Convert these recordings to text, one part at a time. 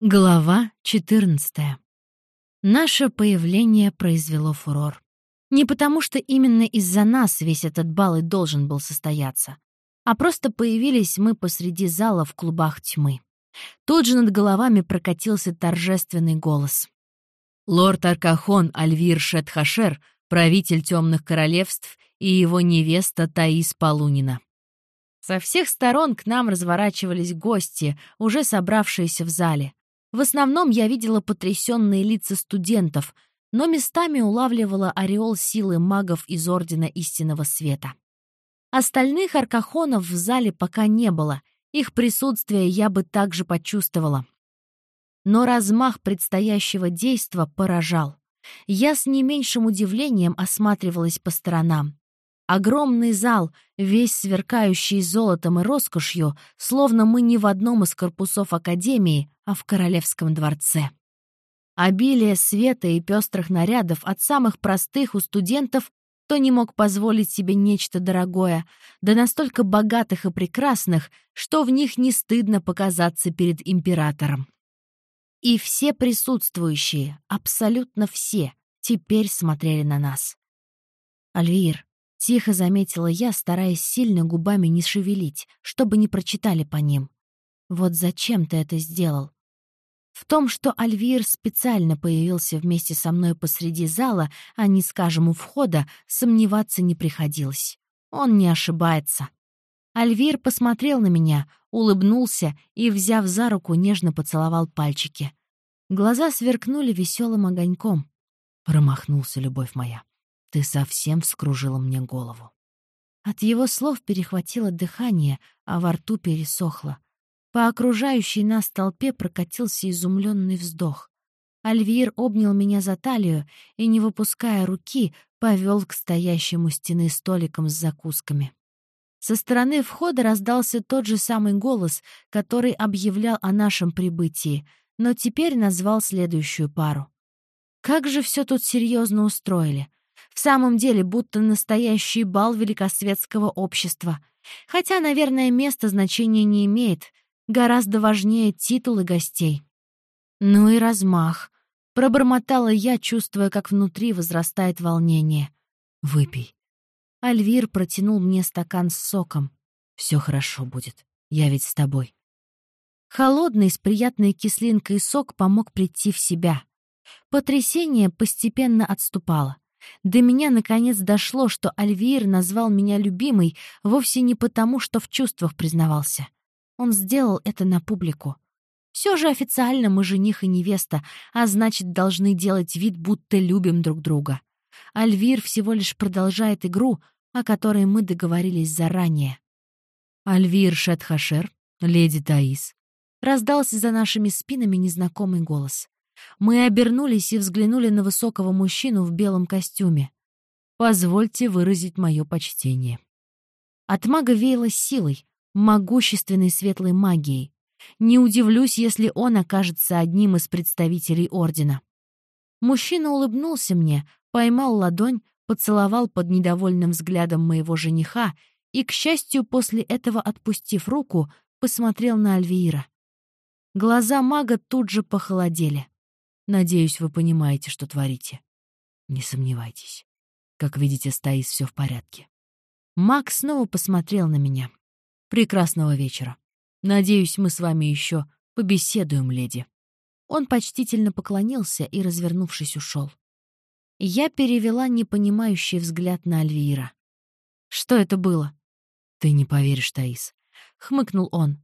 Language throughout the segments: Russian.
Глава 14. Наше появление произвело фурор. Не потому, что именно из-за нас весь этот бал и должен был состояться, а просто появились мы посреди зала в клубах тьмы. Тут же над головами прокатился торжественный голос. Лорд Аркахон Альвир Шетхашер, правитель темных королевств, и его невеста Таис Полунина. Со всех сторон к нам разворачивались гости, уже собравшиеся в зале. В основном я видела потрясенные лица студентов, но местами улавливала ореол силы магов из Ордена Истинного Света. Остальных аркахонов в зале пока не было, их присутствие я бы также почувствовала. Но размах предстоящего действа поражал. Я с не меньшим удивлением осматривалась по сторонам. Огромный зал, весь сверкающий золотом и роскошью, словно мы не в одном из корпусов Академии, а в Королевском дворце. Обилие света и пестрых нарядов от самых простых у студентов, кто не мог позволить себе нечто дорогое, до настолько богатых и прекрасных, что в них не стыдно показаться перед императором. И все присутствующие, абсолютно все, теперь смотрели на нас. «Альвир, Тихо заметила я, стараясь сильно губами не шевелить, чтобы не прочитали по ним. «Вот зачем ты это сделал?» В том, что Альвир специально появился вместе со мной посреди зала, а не, скажем, у входа, сомневаться не приходилось. Он не ошибается. Альвир посмотрел на меня, улыбнулся и, взяв за руку, нежно поцеловал пальчики. Глаза сверкнули веселым огоньком. Промахнулся, любовь моя. Ты совсем вскружила мне голову. От его слов перехватило дыхание, а во рту пересохло. По окружающей нас толпе прокатился изумленный вздох. Альвир обнял меня за талию и, не выпуская руки, повел к стоящему стены столикам с закусками. Со стороны входа раздался тот же самый голос, который объявлял о нашем прибытии, но теперь назвал следующую пару. Как же все тут серьезно устроили. В самом деле, будто настоящий бал великосветского общества. Хотя, наверное, место значения не имеет. Гораздо важнее титулы гостей. Ну и размах. Пробормотала я, чувствуя, как внутри возрастает волнение. «Выпей». Альвир протянул мне стакан с соком. «Все хорошо будет. Я ведь с тобой». Холодный, с приятной кислинкой сок помог прийти в себя. Потрясение постепенно отступало. До меня наконец дошло, что Альвир назвал меня любимой вовсе не потому, что в чувствах признавался. Он сделал это на публику. Все же официально мы жених и невеста, а значит, должны делать вид, будто любим друг друга. Альвир всего лишь продолжает игру, о которой мы договорились заранее. «Альвир Шетхашер, леди Таис», — раздался за нашими спинами незнакомый голос. Мы обернулись и взглянули на высокого мужчину в белом костюме. «Позвольте выразить мое почтение». От мага веяло силой, могущественной светлой магией. Не удивлюсь, если он окажется одним из представителей Ордена. Мужчина улыбнулся мне, поймал ладонь, поцеловал под недовольным взглядом моего жениха и, к счастью, после этого, отпустив руку, посмотрел на Альвиира. Глаза мага тут же похолодели. Надеюсь, вы понимаете, что творите. Не сомневайтесь. Как видите, с все в порядке. Макс снова посмотрел на меня. Прекрасного вечера. Надеюсь, мы с вами еще побеседуем, леди. Он почтительно поклонился и, развернувшись, ушел. Я перевела непонимающий взгляд на Альвира. «Что это было?» «Ты не поверишь, Таис», — хмыкнул он.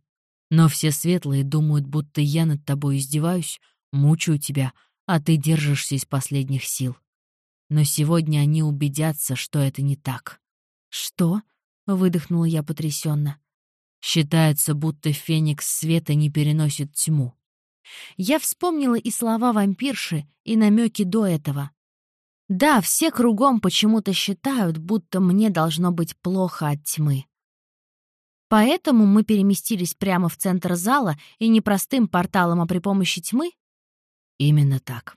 «Но все светлые думают, будто я над тобой издеваюсь, Мучаю тебя, а ты держишься из последних сил. Но сегодня они убедятся, что это не так. Что? выдохнула я потрясенно. Считается, будто феникс света не переносит тьму. Я вспомнила и слова вампирши, и намеки до этого. Да, все кругом почему-то считают, будто мне должно быть плохо от тьмы. Поэтому мы переместились прямо в центр зала и не простым порталом, а при помощи тьмы? Именно так.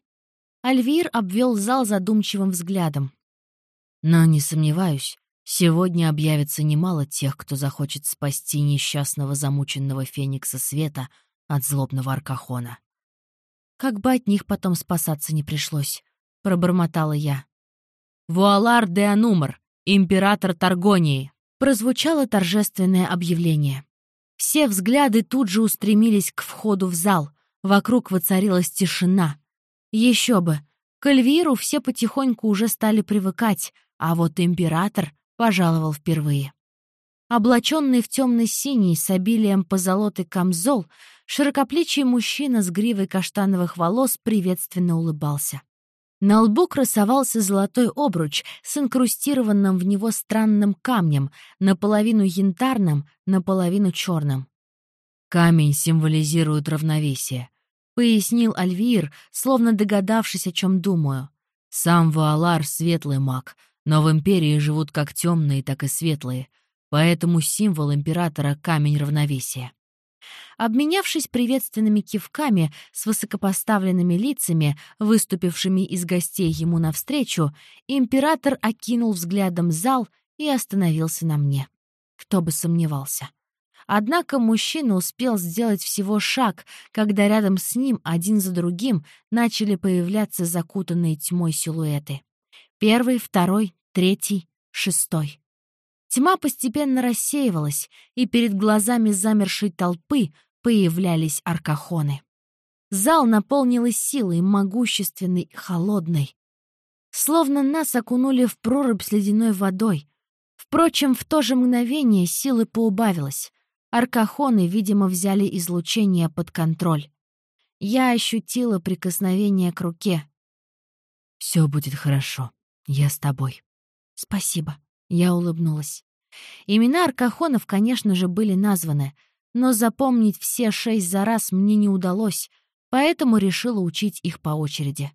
Альвир обвел зал задумчивым взглядом. Но не сомневаюсь, сегодня объявится немало тех, кто захочет спасти несчастного замученного Феникса Света от злобного Аркахона. Как бы от них потом спасаться не пришлось, пробормотала я. «Вуалар де Анумар, император Таргонии!» Прозвучало торжественное объявление. Все взгляды тут же устремились к входу в зал. Вокруг воцарилась тишина. Еще бы, к Эльвиру все потихоньку уже стали привыкать, а вот император пожаловал впервые. Облаченный в темно-синий с обилием позолоты камзол, широкоплечий мужчина с гривой каштановых волос приветственно улыбался. На лбу красовался золотой обруч с инкрустированным в него странным камнем, наполовину янтарным, наполовину черным. «Камень символизирует равновесие», — пояснил Альвир, словно догадавшись, о чем думаю. «Сам Вуалар — светлый маг, но в Империи живут как темные, так и светлые, поэтому символ Императора — камень равновесия». Обменявшись приветственными кивками с высокопоставленными лицами, выступившими из гостей ему навстречу, император окинул взглядом зал и остановился на мне. Кто бы сомневался. Однако мужчина успел сделать всего шаг, когда рядом с ним один за другим начали появляться закутанные тьмой силуэты. Первый, второй, третий, шестой. Тьма постепенно рассеивалась, и перед глазами замершей толпы появлялись аркахоны. Зал наполнилась силой, могущественной и холодной. Словно нас окунули в прорубь с ледяной водой. Впрочем, в то же мгновение силы поубавилось. Аркахоны, видимо, взяли излучение под контроль. Я ощутила прикосновение к руке. «Все будет хорошо. Я с тобой». «Спасибо», я улыбнулась. Имена аркахонов, конечно же, были названы, но запомнить все шесть за раз мне не удалось, поэтому решила учить их по очереди.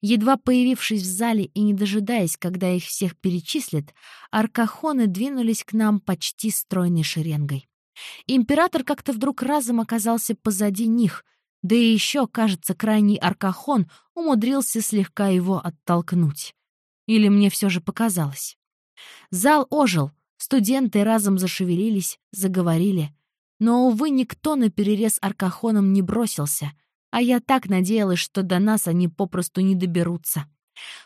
Едва появившись в зале и не дожидаясь, когда их всех перечислят, аркахоны двинулись к нам почти стройной шеренгой. Император как-то вдруг разом оказался позади них, да и еще, кажется, крайний аркахон умудрился слегка его оттолкнуть. Или мне все же показалось. Зал ожил, студенты разом зашевелились, заговорили. Но, увы, никто на перерез аркахоном не бросился, а я так надеялась, что до нас они попросту не доберутся.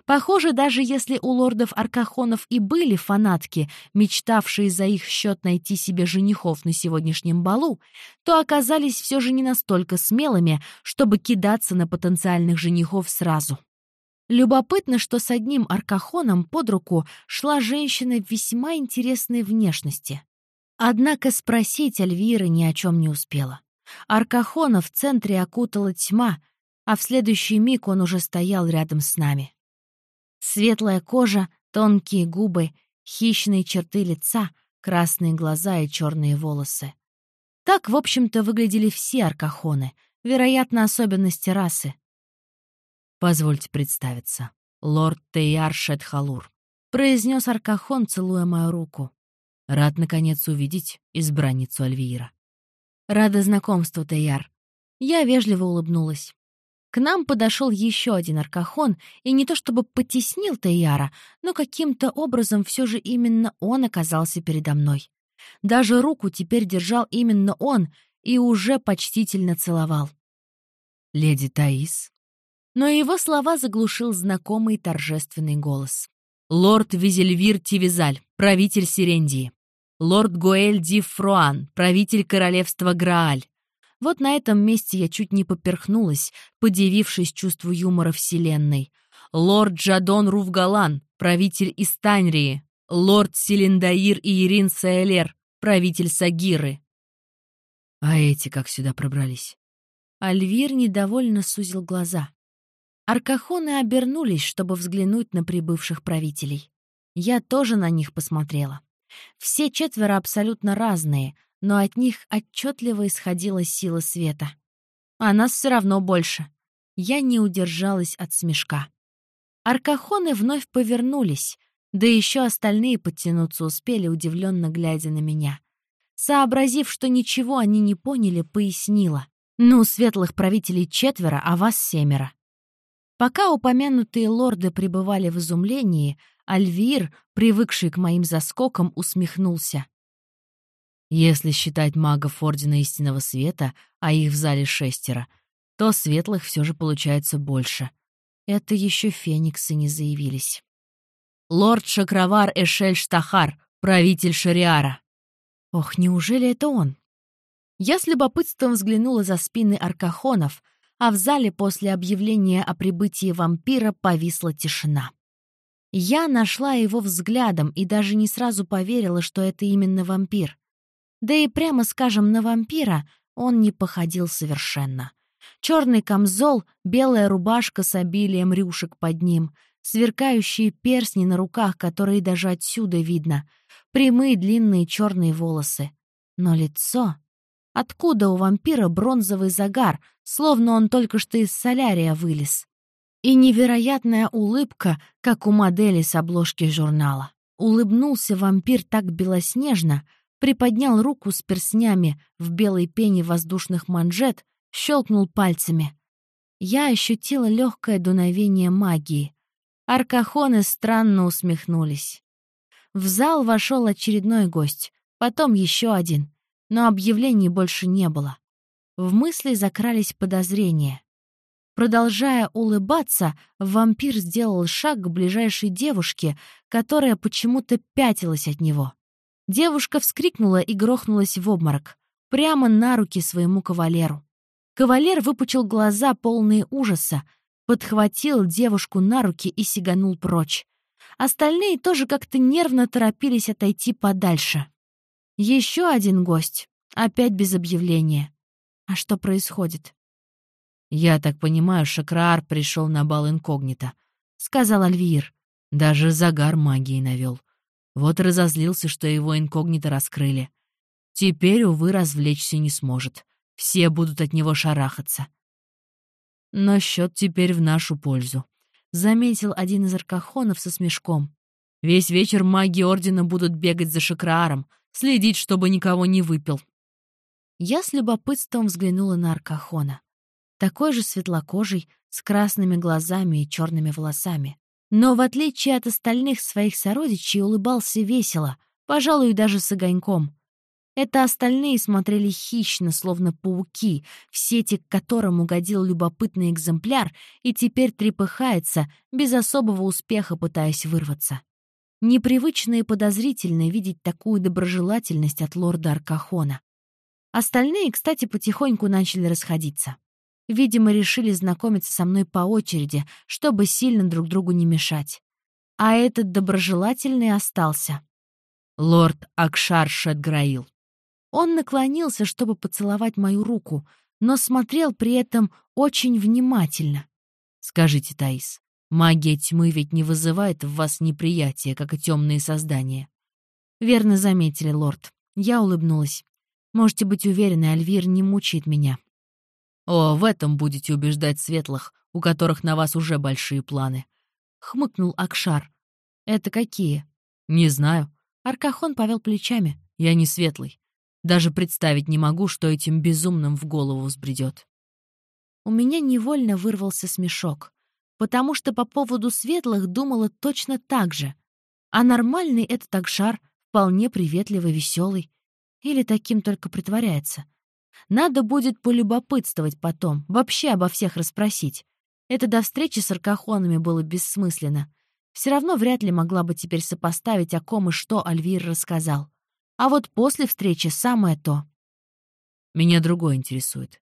Похоже, даже если у лордов Аркахонов и были фанатки, мечтавшие за их счет найти себе женихов на сегодняшнем балу, то оказались все же не настолько смелыми, чтобы кидаться на потенциальных женихов сразу. Любопытно, что с одним аркахоном под руку шла женщина весьма интересной внешности. Однако спросить Альвира ни о чем не успела. Аркахона в центре окутала тьма, а в следующий миг он уже стоял рядом с нами. Светлая кожа, тонкие губы, хищные черты лица, красные глаза и черные волосы. Так, в общем-то, выглядели все аркахоны, вероятно, особенности расы. «Позвольте представиться. Лорд Тейар Шетхалур», — произнес Аркахон, целуя мою руку. «Рад, наконец, увидеть избранницу Альвиира». «Рада знакомству, Тейяр». Я вежливо улыбнулась. К нам подошел еще один Аркахон, и не то чтобы потеснил Тейяра, но каким-то образом все же именно он оказался передо мной. Даже руку теперь держал именно он и уже почтительно целовал. «Леди Таис», но его слова заглушил знакомый торжественный голос. «Лорд Визельвир Тивизаль, правитель Сирендии. Лорд Гуэль Ди Фруан, правитель королевства Грааль. Вот на этом месте я чуть не поперхнулась, подивившись чувству юмора Вселенной. Лорд Джадон Руфгалан, правитель Истанрии. Лорд Селендаир Иерин Саэлер, правитель Сагиры. А эти как сюда пробрались? Альвир недовольно сузил глаза. Аркахоны обернулись, чтобы взглянуть на прибывших правителей. Я тоже на них посмотрела. Все четверо абсолютно разные, но от них отчетливо исходила сила света. А нас все равно больше. Я не удержалась от смешка. Аркахоны вновь повернулись, да еще остальные подтянуться успели, удивленно глядя на меня. Сообразив, что ничего они не поняли, пояснила. «Ну, светлых правителей четверо, а вас семеро. Пока упомянутые лорды пребывали в изумлении, Альвир, привыкший к моим заскокам, усмехнулся. «Если считать магов Ордена Истинного Света, а их в зале шестеро, то светлых все же получается больше. Это еще фениксы не заявились. Лорд Шакравар Эшель Штахар, правитель Шариара. Ох, неужели это он? Я с любопытством взглянула за спины аркахонов, а в зале после объявления о прибытии вампира повисла тишина. Я нашла его взглядом и даже не сразу поверила, что это именно вампир. Да и прямо скажем, на вампира он не походил совершенно. Черный камзол, белая рубашка с обилием рюшек под ним, сверкающие перстни на руках, которые даже отсюда видно, прямые длинные черные волосы. Но лицо... Откуда у вампира бронзовый загар, словно он только что из солярия вылез? И невероятная улыбка, как у модели с обложки журнала. Улыбнулся вампир так белоснежно, приподнял руку с перстнями в белой пене воздушных манжет, щелкнул пальцами. Я ощутила легкое дуновение магии. Аркахоны странно усмехнулись. В зал вошел очередной гость, потом еще один, но объявлений больше не было. В мысли закрались подозрения. Продолжая улыбаться, вампир сделал шаг к ближайшей девушке, которая почему-то пятилась от него. Девушка вскрикнула и грохнулась в обморок, прямо на руки своему кавалеру. Кавалер выпучил глаза, полные ужаса, подхватил девушку на руки и сиганул прочь. Остальные тоже как-то нервно торопились отойти подальше. Еще один гость, опять без объявления. А что происходит? «Я так понимаю, Шакраар пришел на бал инкогнито», — сказал Альвир. Даже загар магии навел. Вот разозлился, что его инкогнито раскрыли. Теперь, увы, развлечься не сможет. Все будут от него шарахаться. Но счет теперь в нашу пользу. Заметил один из аркахонов со смешком. Весь вечер маги Ордена будут бегать за Шакрааром, следить, чтобы никого не выпил. Я с любопытством взглянула на Аркахона такой же светлокожий, с красными глазами и черными волосами. Но, в отличие от остальных своих сородичей, улыбался весело, пожалуй, даже с огоньком. Это остальные смотрели хищно, словно пауки, в сети к которым угодил любопытный экземпляр и теперь трепыхается, без особого успеха пытаясь вырваться. Непривычно и подозрительно видеть такую доброжелательность от лорда Аркахона. Остальные, кстати, потихоньку начали расходиться. Видимо, решили знакомиться со мной по очереди, чтобы сильно друг другу не мешать. А этот доброжелательный остался. Лорд Акшар Шетграил. Он наклонился, чтобы поцеловать мою руку, но смотрел при этом очень внимательно. «Скажите, Таис, магия тьмы ведь не вызывает в вас неприятия, как и темные создания?» «Верно заметили, лорд». Я улыбнулась. «Можете быть уверены, Альвир не мучает меня. «О, в этом будете убеждать светлых, у которых на вас уже большие планы», — хмыкнул Акшар. «Это какие?» «Не знаю». Аркахон повел плечами. «Я не светлый. Даже представить не могу, что этим безумным в голову взбредет». У меня невольно вырвался смешок, потому что по поводу светлых думала точно так же. А нормальный этот Акшар вполне приветливый, веселый. Или таким только притворяется. Надо будет полюбопытствовать потом, вообще обо всех расспросить. Это до встречи с аркахонами было бессмысленно. Все равно вряд ли могла бы теперь сопоставить, о ком и что Альвир рассказал. А вот после встречи самое то. Меня другое интересует.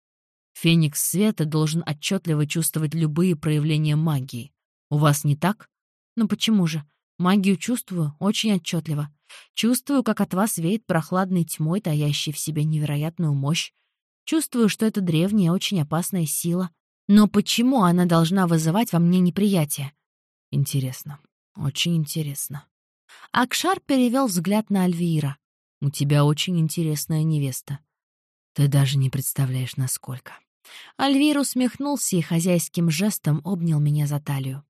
Феникс Света должен отчетливо чувствовать любые проявления магии. У вас не так? Ну почему же? Магию чувствую очень отчетливо. Чувствую, как от вас веет прохладной тьмой, таящей в себе невероятную мощь. Чувствую, что это древняя, очень опасная сила. Но почему она должна вызывать во мне неприятие? Интересно. Очень интересно. Акшар перевел взгляд на Альвира. «У тебя очень интересная невеста. Ты даже не представляешь, насколько». Альвир усмехнулся и хозяйским жестом обнял меня за талию.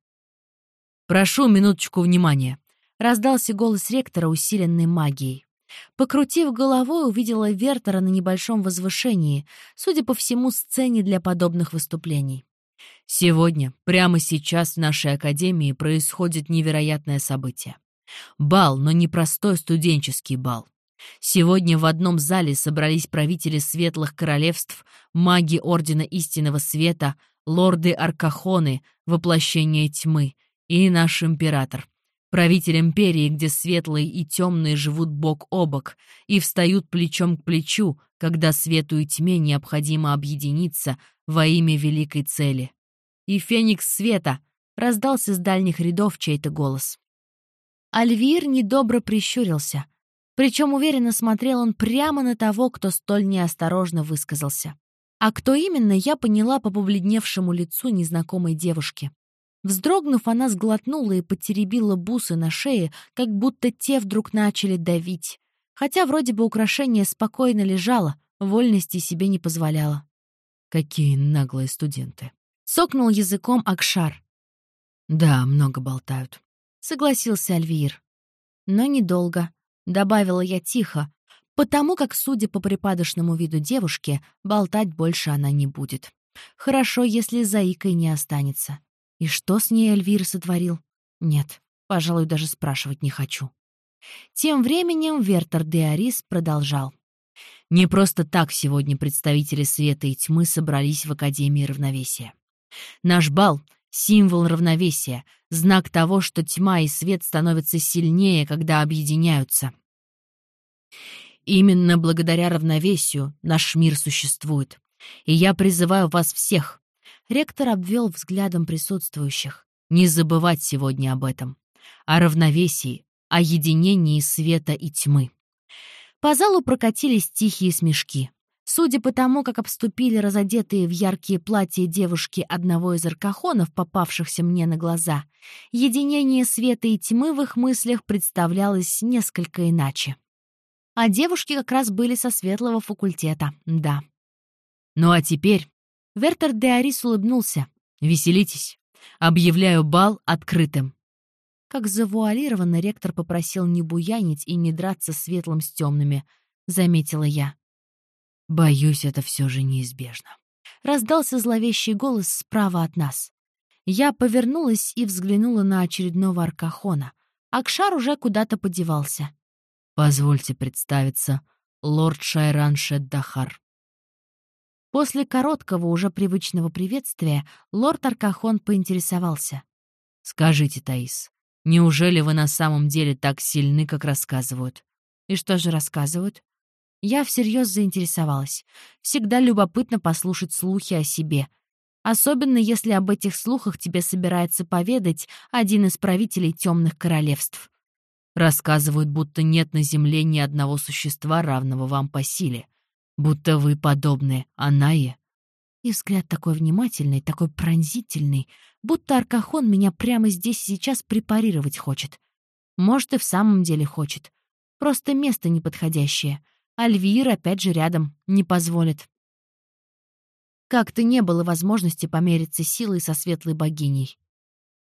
«Прошу минуточку внимания», — раздался голос ректора, усиленный магией. Покрутив головой, увидела Вертера на небольшом возвышении, судя по всему, сцене для подобных выступлений. Сегодня, прямо сейчас в нашей академии происходит невероятное событие. Бал, но не простой студенческий бал. Сегодня в одном зале собрались правители светлых королевств, маги Ордена Истинного Света, лорды-аркахоны, воплощение тьмы, и наш император. Правитель империи, где светлые и темные живут бок о бок и встают плечом к плечу, когда свету и тьме необходимо объединиться во имя великой цели. И феникс света раздался с дальних рядов чей-то голос. Альвир недобро прищурился. Причем уверенно смотрел он прямо на того, кто столь неосторожно высказался. А кто именно, я поняла по побледневшему лицу незнакомой девушки. Вздрогнув, она сглотнула и потеребила бусы на шее, как будто те вдруг начали давить. Хотя вроде бы украшение спокойно лежало, вольности себе не позволяло. Какие наглые студенты. Сокнул языком Акшар. Да, много болтают. Согласился Альвир. Но недолго. Добавила я тихо, потому как, судя по припадочному виду девушки, болтать больше она не будет. Хорошо, если заикой не останется. И что с ней Альвир сотворил? Нет, пожалуй, даже спрашивать не хочу. Тем временем Вертер де Арис продолжал. Не просто так сегодня представители света и тьмы собрались в Академии равновесия. Наш бал Символ равновесия, знак того, что тьма и свет становятся сильнее, когда объединяются. Именно благодаря равновесию наш мир существует. И я призываю вас всех. Ректор обвел взглядом присутствующих. Не забывать сегодня об этом. О равновесии, о единении света и тьмы. По залу прокатились тихие смешки. Судя по тому, как обступили разодетые в яркие платья девушки одного из аркахонов, попавшихся мне на глаза, единение света и тьмы в их мыслях представлялось несколько иначе. А девушки как раз были со светлого факультета, да. Ну а теперь... Вертер де Арис улыбнулся. «Веселитесь. Объявляю бал открытым». Как завуалированно ректор попросил не буянить и не драться светлым с темными, заметила я. Боюсь, это все же неизбежно. Раздался зловещий голос справа от нас. Я повернулась и взглянула на очередного аркахона. Акшар уже куда-то подевался. «Позвольте представиться, лорд Шайран Шеддахар». После короткого, уже привычного приветствия, лорд Аркахон поинтересовался. «Скажите, Таис, неужели вы на самом деле так сильны, как рассказывают?» «И что же рассказывают?» Я всерьез заинтересовалась. Всегда любопытно послушать слухи о себе. Особенно если об этих слухах тебе собирается поведать один из правителей темных королевств. Рассказывают, будто нет на земле ни одного существа, равного вам по силе. Будто вы подобны Анае. И взгляд такой внимательный, такой пронзительный, будто Аркахон меня прямо здесь и сейчас препарировать хочет. Может, и в самом деле хочет. Просто место неподходящее — Альвир опять же рядом, не позволит. Как-то не было возможности помериться силой со светлой богиней.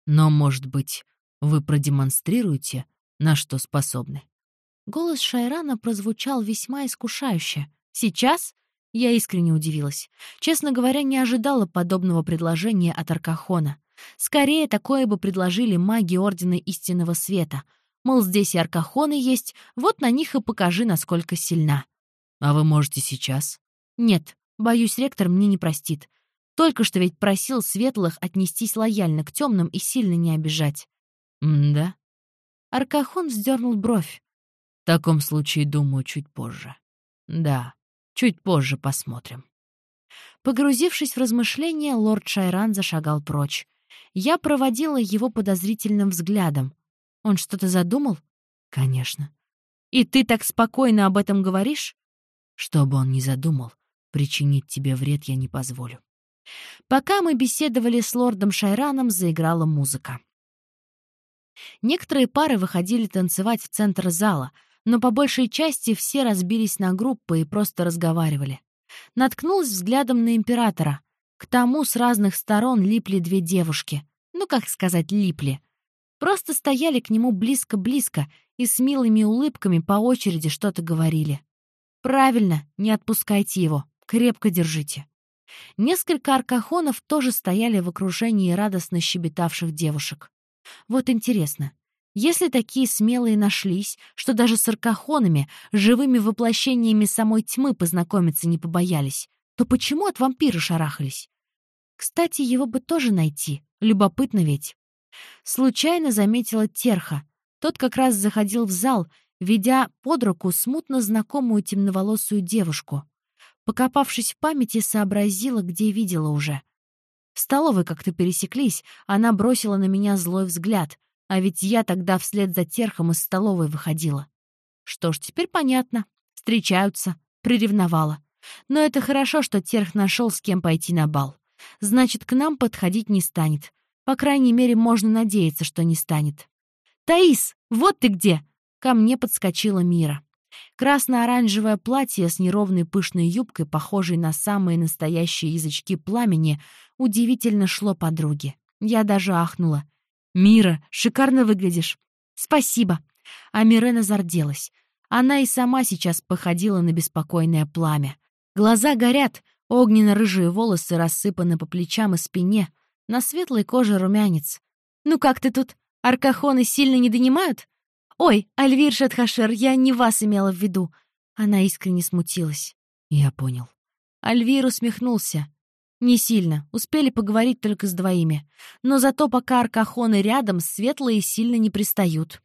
Но, может быть, вы продемонстрируете, на что способны? Голос Шайрана прозвучал весьма искушающе. Сейчас я искренне удивилась. Честно говоря, не ожидала подобного предложения от Аркахона. Скорее, такое бы предложили маги Ордена Истинного Света — Мол, здесь и аркахоны есть, вот на них и покажи, насколько сильна. А вы можете сейчас? Нет, боюсь, ректор мне не простит. Только что ведь просил светлых отнестись лояльно к темным и сильно не обижать. М-да. Аркахон вздернул бровь. В таком случае, думаю, чуть позже. Да, чуть позже посмотрим. Погрузившись в размышления, лорд Шайран зашагал прочь. Я проводила его подозрительным взглядом. Он что-то задумал? Конечно. И ты так спокойно об этом говоришь? Что бы он ни задумал, причинить тебе вред я не позволю. Пока мы беседовали с лордом Шайраном, заиграла музыка. Некоторые пары выходили танцевать в центр зала, но по большей части все разбились на группы и просто разговаривали. Наткнулась взглядом на императора. К тому с разных сторон липли две девушки. Ну, как сказать, липли. Просто стояли к нему близко-близко и с милыми улыбками по очереди что-то говорили. «Правильно, не отпускайте его, крепко держите». Несколько аркахонов тоже стояли в окружении радостно щебетавших девушек. Вот интересно, Если такие смелые нашлись, что даже с аркахонами, живыми воплощениями самой тьмы познакомиться не побоялись, то почему от вампира шарахались? Кстати, его бы тоже найти. Любопытно ведь. Случайно заметила Терха. Тот как раз заходил в зал, ведя под руку смутно знакомую темноволосую девушку. Покопавшись в памяти, сообразила, где видела уже. В столовой как-то пересеклись, она бросила на меня злой взгляд, а ведь я тогда вслед за Терхом из столовой выходила. Что ж, теперь понятно. Встречаются. Приревновала. Но это хорошо, что Терх нашел, с кем пойти на бал. Значит, к нам подходить не станет. По крайней мере, можно надеяться, что не станет. «Таис, вот ты где!» Ко мне подскочила Мира. Красно-оранжевое платье с неровной пышной юбкой, похожей на самые настоящие язычки пламени, удивительно шло подруге. Я даже ахнула. «Мира, шикарно выглядишь!» «Спасибо!» А Мирена зарделась. Она и сама сейчас походила на беспокойное пламя. Глаза горят, огненно-рыжие волосы рассыпаны по плечам и спине, на светлой коже румянец. «Ну как ты тут? Аркахоны сильно не донимают?» «Ой, Альвир Шатхашер, я не вас имела в виду». Она искренне смутилась. Я понял. Альвир усмехнулся. Не сильно, успели поговорить только с двоими. Но зато пока аркахоны рядом, светлые сильно не пристают.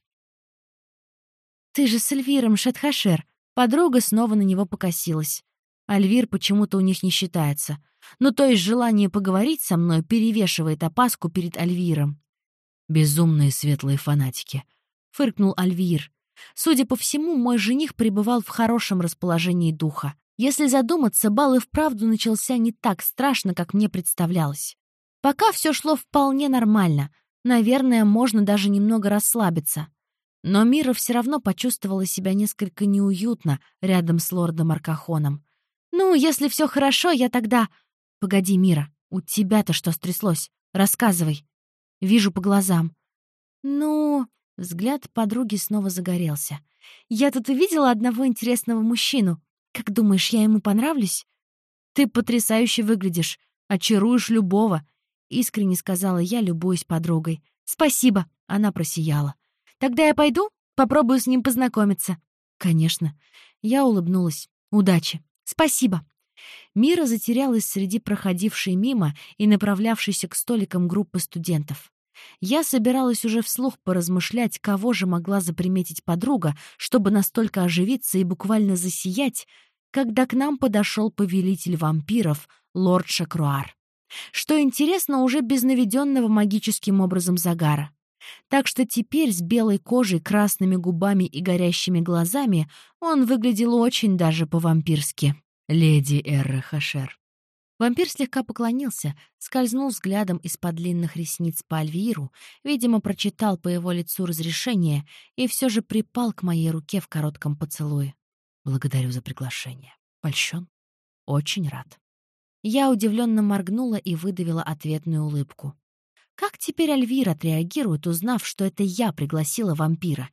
«Ты же с Альвиром Шатхашер». Подруга снова на него покосилась. Альвир почему-то у них не считается. Но то есть желание поговорить со мной перевешивает опаску перед Альвиром. Безумные светлые фанатики фыркнул Альвир. Судя по всему, мой жених пребывал в хорошем расположении духа. Если задуматься, бал и вправду начался не так страшно, как мне представлялось. Пока все шло вполне нормально. Наверное, можно даже немного расслабиться. Но Мира все равно почувствовала себя несколько неуютно рядом с лордом Аркахоном. «Ну, если все хорошо, я тогда...» «Погоди, Мира, у тебя-то что стряслось? Рассказывай». Вижу по глазам. «Ну...» Взгляд подруги снова загорелся. «Я тут увидела одного интересного мужчину. Как думаешь, я ему понравлюсь?» «Ты потрясающе выглядишь. Очаруешь любого», — искренне сказала я, любуясь подругой. «Спасибо», — она просияла. «Тогда я пойду? Попробую с ним познакомиться». «Конечно». Я улыбнулась. «Удачи». «Спасибо». Мира затерялась среди проходившей мимо и направлявшейся к столикам группы студентов. Я собиралась уже вслух поразмышлять, кого же могла заприметить подруга, чтобы настолько оживиться и буквально засиять, когда к нам подошел повелитель вампиров, лорд Шакруар. Что интересно, уже без наведенного магическим образом загара. Так что теперь с белой кожей, красными губами и горящими глазами он выглядел очень даже по-вампирски. «Леди Эрра Хашер», Вампир слегка поклонился, скользнул взглядом из-под длинных ресниц по Альвиру, видимо, прочитал по его лицу разрешение и все же припал к моей руке в коротком поцелуе. «Благодарю за приглашение. Польщен? Очень рад». Я удивленно моргнула и выдавила ответную улыбку. Как теперь Альвир отреагирует, узнав, что это я пригласила вампира?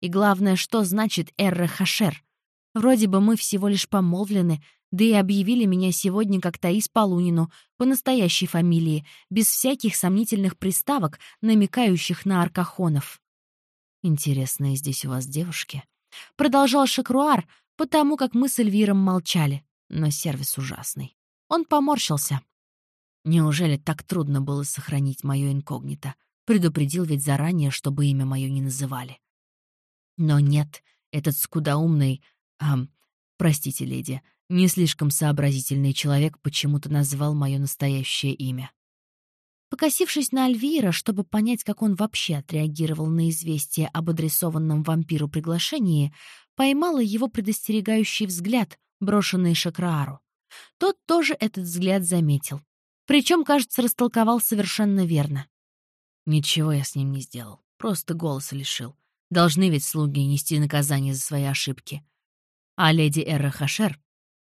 И главное, что значит «Эрре Хашер»? Вроде бы мы всего лишь помолвлены, да и объявили меня сегодня как Таис Полунину, по настоящей фамилии, без всяких сомнительных приставок, намекающих на аркахонов. «Интересные здесь у вас девушки», — продолжал Шакруар, потому как мы с Эльвиром молчали. Но сервис ужасный. Он поморщился. Неужели так трудно было сохранить мое инкогнито? Предупредил ведь заранее, чтобы имя мое не называли. Но нет, этот скудоумный... Ам, простите, леди, не слишком сообразительный человек почему-то назвал мое настоящее имя. Покосившись на Альвира, чтобы понять, как он вообще отреагировал на известие об адресованном вампиру приглашении, поймала его предостерегающий взгляд, брошенный Шакраару. Тот тоже этот взгляд заметил. Причем, кажется, растолковал совершенно верно. Ничего я с ним не сделал, просто голоса лишил. Должны ведь слуги нести наказание за свои ошибки. А леди Эрра Хашер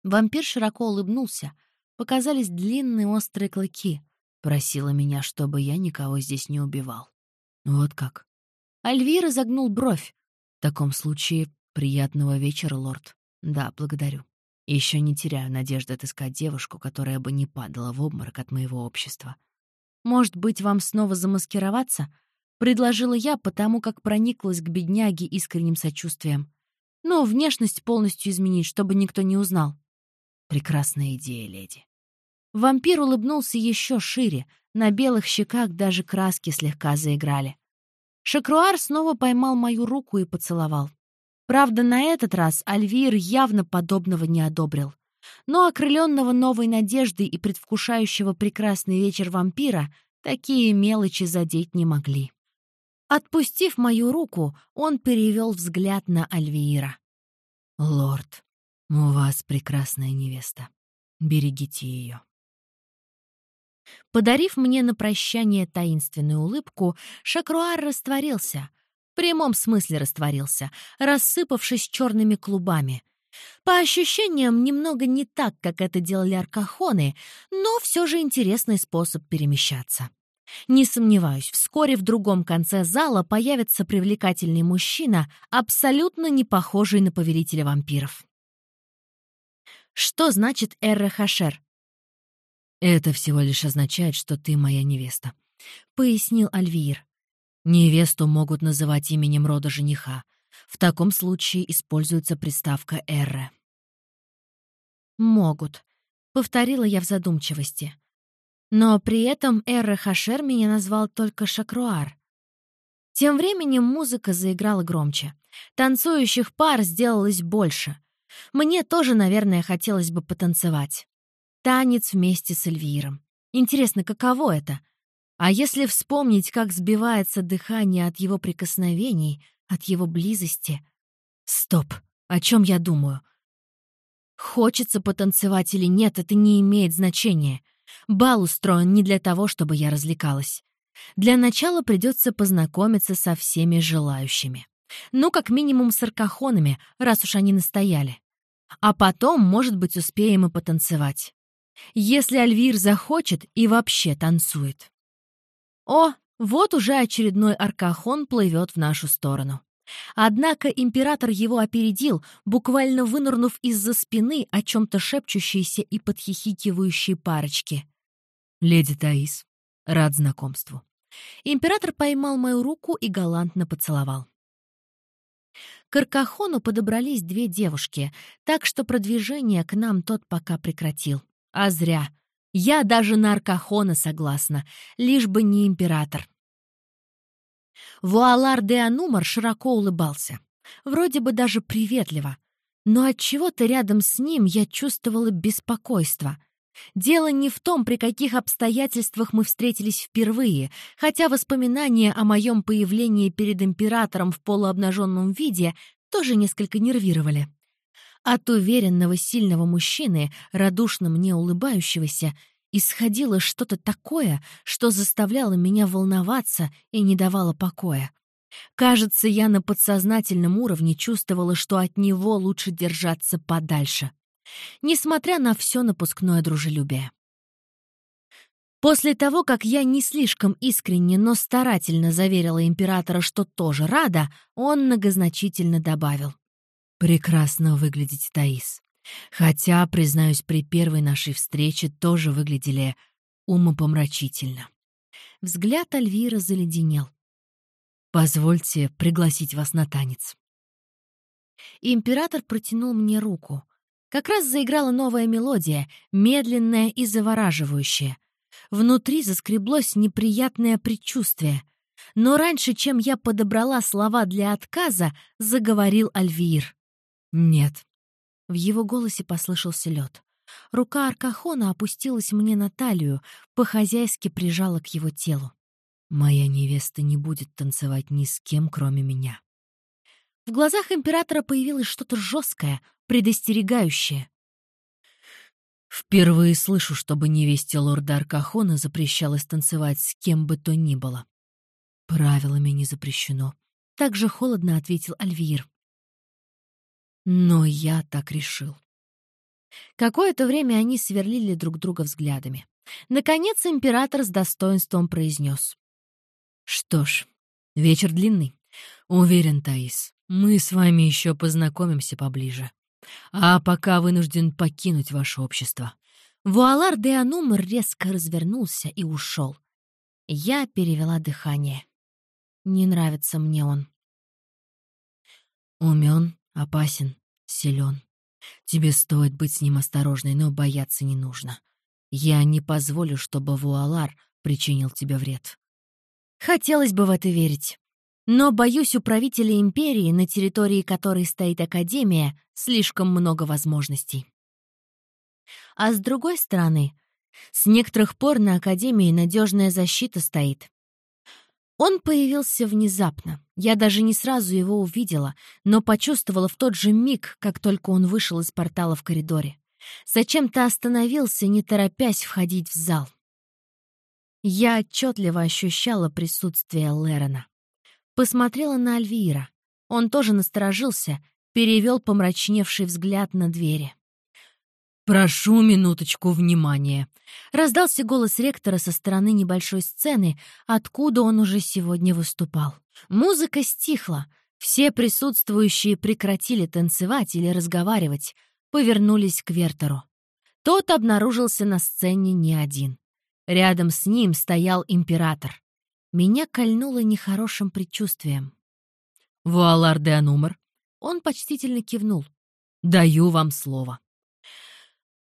Вампир широко улыбнулся. Показались длинные острые клыки. Просила меня, чтобы я никого здесь не убивал. Вот как. Альвира загнул бровь. В таком случае, приятного вечера, лорд. Да, благодарю. Еще не теряю надежды отыскать девушку, которая бы не падала в обморок от моего общества. Может быть, вам снова замаскироваться? — предложила я, потому как прониклась к бедняге искренним сочувствием. «Ну, внешность полностью изменить, чтобы никто не узнал». «Прекрасная идея, леди». Вампир улыбнулся еще шире, на белых щеках даже краски слегка заиграли. Шакруар снова поймал мою руку и поцеловал. Правда, на этот раз Альвир явно подобного не одобрил. Но окрыленного новой надеждой и предвкушающего прекрасный вечер вампира такие мелочи задеть не могли. Отпустив мою руку, он перевел взгляд на Альвиира. «Лорд, у вас прекрасная невеста. Берегите ее». Подарив мне на прощание таинственную улыбку, Шакруар растворился. В прямом смысле растворился, рассыпавшись черными клубами. По ощущениям, немного не так, как это делали аркахоны, но все же интересный способ перемещаться. Не сомневаюсь, вскоре в другом конце зала появится привлекательный мужчина, абсолютно не похожий на повелителя вампиров. Что значит Хашер? «Это всего лишь означает, что ты моя невеста», — пояснил Альвир. «Невесту могут называть именем рода жениха. В таком случае используется приставка «эрре». «Могут», — повторила я в задумчивости. Но при этом Эрре Хашер меня назвал только Шакруар. Тем временем музыка заиграла громче. Танцующих пар сделалось больше. Мне тоже, наверное, хотелось бы потанцевать. Танец вместе с Эльвиром. Интересно, каково это? А если вспомнить, как сбивается дыхание от его прикосновений, от его близости? Стоп, о чем я думаю? Хочется потанцевать или нет, это не имеет значения. Бал устроен не для того, чтобы я развлекалась. Для начала придется познакомиться со всеми желающими. Ну, как минимум с аркахонами, раз уж они настояли. А потом, может быть, успеем и потанцевать. Если Альвир захочет и вообще танцует. О, вот уже очередной аркахон плывет в нашу сторону. Однако император его опередил, буквально вынырнув из-за спины о чем-то шепчущейся и подхихикивающей парочки. «Леди Таис, рад знакомству». Император поймал мою руку и галантно поцеловал. К Аркахону подобрались две девушки, так что продвижение к нам тот пока прекратил. А зря. Я даже на Аркахона согласна, лишь бы не император. Вуалар де Анумар широко улыбался. Вроде бы даже приветливо. Но от чего то рядом с ним я чувствовала беспокойство. Дело не в том, при каких обстоятельствах мы встретились впервые, хотя воспоминания о моем появлении перед императором в полуобнаженном виде тоже несколько нервировали. От уверенного, сильного мужчины, радушно мне улыбающегося, исходило что-то такое, что заставляло меня волноваться и не давало покоя. Кажется, я на подсознательном уровне чувствовала, что от него лучше держаться подальше. Несмотря на все напускное дружелюбие. После того, как я не слишком искренне, но старательно заверила императора, что тоже рада, он многозначительно добавил. «Прекрасно выглядите, Таис. Хотя, признаюсь, при первой нашей встрече тоже выглядели умопомрачительно». Взгляд Альвира заледенел. «Позвольте пригласить вас на танец». Император протянул мне руку. Как раз заиграла новая мелодия, медленная и завораживающая. Внутри заскреблось неприятное предчувствие. Но раньше, чем я подобрала слова для отказа, заговорил Альвир. «Нет». В его голосе послышался лед. Рука Аркахона опустилась мне на талию, по-хозяйски прижала к его телу. «Моя невеста не будет танцевать ни с кем, кроме меня». В глазах императора появилось что-то жесткое, предостерегающее. «Впервые слышу, чтобы невесте лорда Аркахона запрещалось танцевать с кем бы то ни было. Правилами не запрещено», — так же холодно ответил Альвир. Но я так решил. Какое-то время они сверлили друг друга взглядами. Наконец император с достоинством произнес. «Что ж, вечер длинный. Уверен, Таис, мы с вами еще познакомимся поближе. А пока вынужден покинуть ваше общество». Вуалар де Анумр резко развернулся и ушел. Я перевела дыхание. Не нравится мне он. Умен, опасен, силен. Тебе стоит быть с ним осторожной, но бояться не нужно. Я не позволю, чтобы Вуалар причинил тебе вред. Хотелось бы в это верить. Но, боюсь, у правителя империи, на территории которой стоит Академия, слишком много возможностей. А с другой стороны, с некоторых пор на Академии надежная защита стоит. Он появился внезапно. Я даже не сразу его увидела, но почувствовала в тот же миг, как только он вышел из портала в коридоре. Зачем-то остановился, не торопясь входить в зал. Я отчетливо ощущала присутствие Лерона. Посмотрела на Альвира. Он тоже насторожился, перевел помрачневший взгляд на двери. «Прошу минуточку внимания!» Раздался голос ректора со стороны небольшой сцены, откуда он уже сегодня выступал. Музыка стихла. Все присутствующие прекратили танцевать или разговаривать, повернулись к Вертеру. Тот обнаружился на сцене не один. Рядом с ним стоял император. Меня кольнуло нехорошим предчувствием. «Вуалар де Анумар», он почтительно кивнул. «Даю вам слово».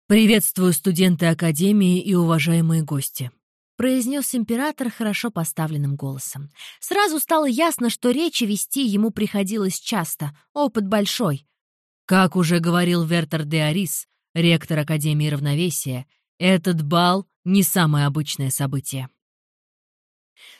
«Приветствую студенты Академии и уважаемые гости», — произнес император хорошо поставленным голосом. Сразу стало ясно, что речи вести ему приходилось часто, опыт большой. Как уже говорил Вертер де Арис, ректор Академии Равновесия, этот бал — не самое обычное событие.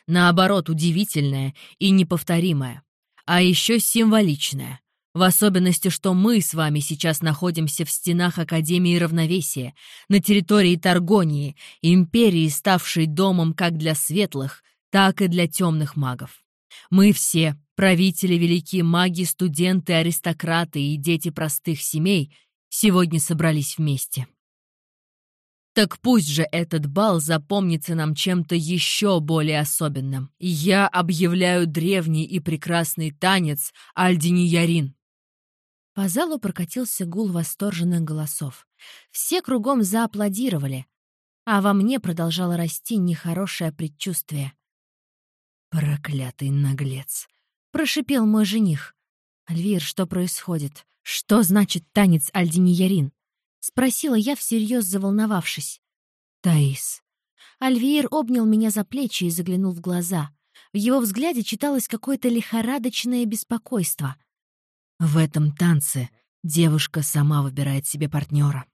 Наоборот, удивительное и неповторимое, а еще символичное. В особенности, что мы с вами сейчас находимся в стенах Академии Равновесия, на территории Таргонии, империи, ставшей домом как для светлых, так и для темных магов. Мы все, правители, великие маги, студенты, аристократы и дети простых семей, сегодня собрались вместе. Так пусть же этот бал запомнится нам чем-то еще более особенным. Я объявляю древний и прекрасный танец Альдини-Ярин. По залу прокатился гул восторженных голосов. Все кругом зааплодировали, а во мне продолжало расти нехорошее предчувствие. «Проклятый наглец!» — прошипел мой жених. «Альвир, что происходит? Что значит танец Альдини-Ярин?» — спросила я, всерьез заволновавшись. «Таис». Альвир обнял меня за плечи и заглянул в глаза. В его взгляде читалось какое-то лихорадочное беспокойство. В этом танце девушка сама выбирает себе партнера.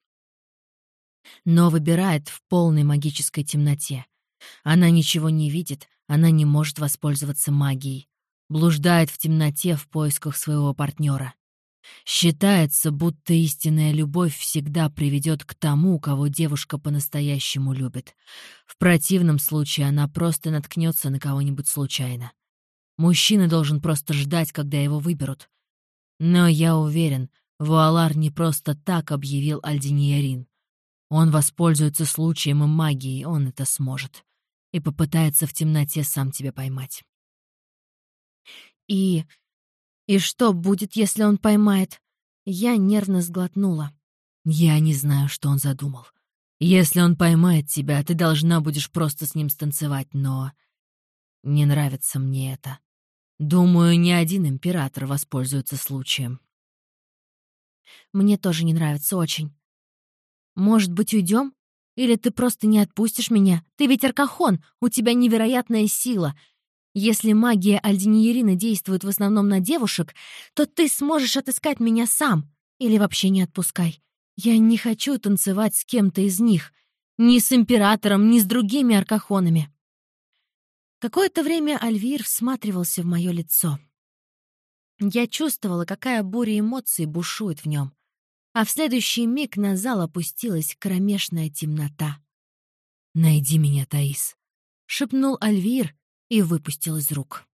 Но выбирает в полной магической темноте. Она ничего не видит, она не может воспользоваться магией. Блуждает в темноте в поисках своего партнера. Считается, будто истинная любовь всегда приведет к тому, кого девушка по-настоящему любит. В противном случае она просто наткнется на кого-нибудь случайно. Мужчина должен просто ждать, когда его выберут. Но я уверен, Вуалар не просто так объявил Альдиньярин. Он воспользуется случаем и магией, он это сможет. И попытается в темноте сам тебя поймать. И... и что будет, если он поймает? Я нервно сглотнула. Я не знаю, что он задумал. Если он поймает тебя, ты должна будешь просто с ним станцевать, но... Не нравится мне это. Думаю, ни один император воспользуется случаем. Мне тоже не нравится очень. Может быть, уйдем? Или ты просто не отпустишь меня? Ты ведь Аркахон, у тебя невероятная сила. Если магия Альдиньерины действует в основном на девушек, то ты сможешь отыскать меня сам. Или вообще не отпускай. Я не хочу танцевать с кем-то из них. Ни с императором, ни с другими аркахонами. Какое-то время Альвир всматривался в мое лицо. Я чувствовала, какая буря эмоций бушует в нем. А в следующий миг на зал опустилась кромешная темнота. «Найди меня, Таис», — шепнул Альвир и выпустил из рук.